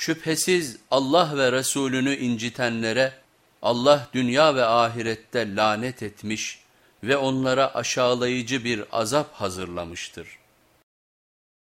Şüphesiz Allah ve Resulünü incitenlere Allah dünya ve ahirette lanet etmiş ve onlara aşağılayıcı bir azap hazırlamıştır.